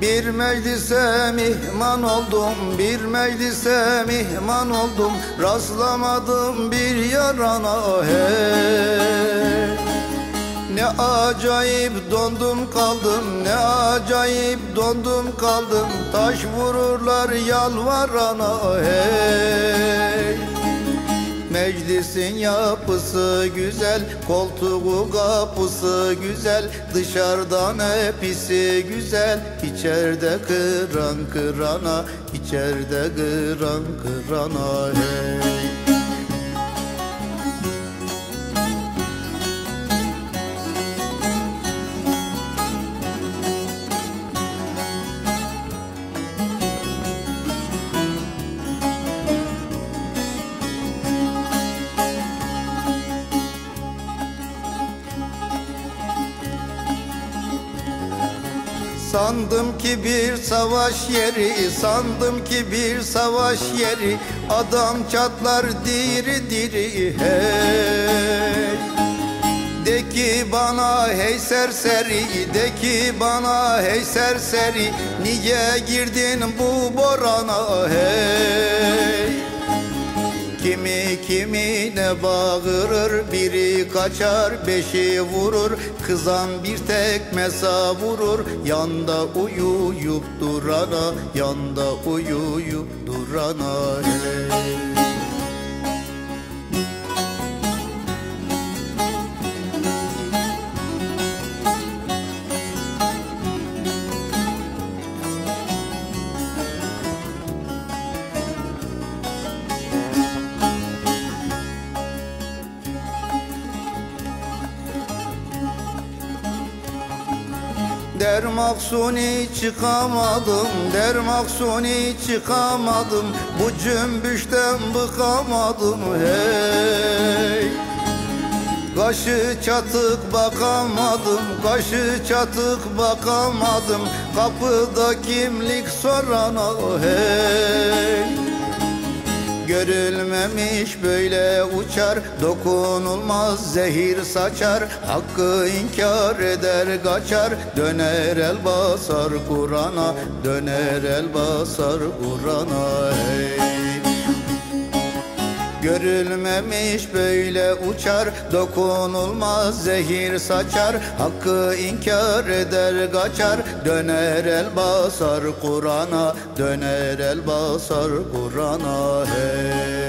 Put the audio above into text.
Bir meclise mihman oldum, bir meclise mihman oldum. Rastlamadım bir yarana hey Ne acayip dondum kaldım, ne acayip dondum kaldım. Taş vururlar yalvarana hey Meclisin yapısı güzel Koltuğu kapısı güzel Dışarıdan hepsi güzel. İçeride kıran kırana içeride kıran kırana hey Sandım ki bir savaş yeri Sandım ki bir savaş yeri. Adam çatlar diri diri hey. De ki bana hey serseri De ki bana hey serseri. Niye girdin bu borana hey Kimine bağırır Biri kaçar beşi vurur Kızan bir tekme vurur Yanda uyuyup durana Yanda uyuyup durana hey. Der maksuni çıkamadım Der maksuni çıkamadım. Bu cümbüşten bıkamadım hey. Kaşı çatık bakamadım Kaşı çatık bakamadım. Kapıda kimlik sorana hey Görülmemiş böyle uçar. Dokunulmaz zehir saçar. Hakkı inkar eder kaçar. Döner el basar Kur'an'a Döner el basar Kur'an'a. Hey. Görülmemiş böyle uçar Dokunulmaz zehir saçar. Hakkı inkar eder kaçar. Döner el basar Kur'an'a Döner el basar Kur'an'a. Hey